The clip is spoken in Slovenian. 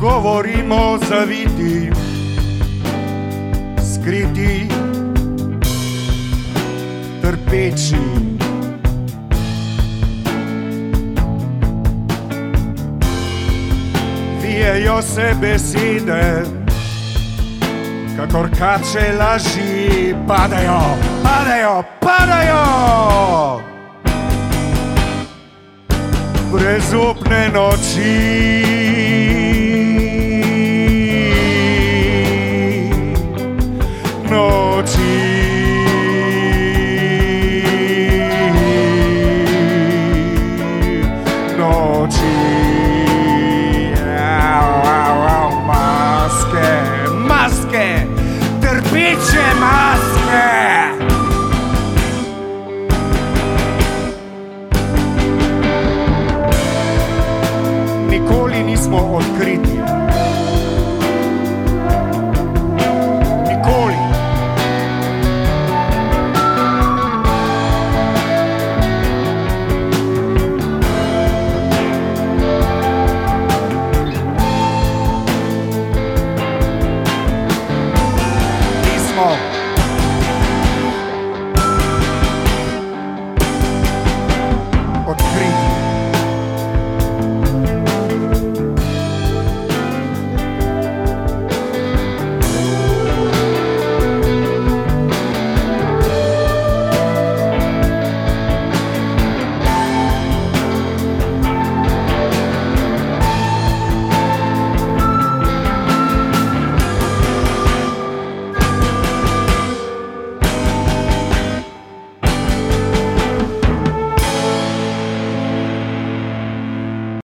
govorimo zaviti, skriti, trpeči. Vijejo se besede, kakor kače laži, padajo, padajo, padajo. Brezupne noči. Noči. Noči. Au, au, au, maske, maske, trpiče maske. Nikoli nismo odkriti,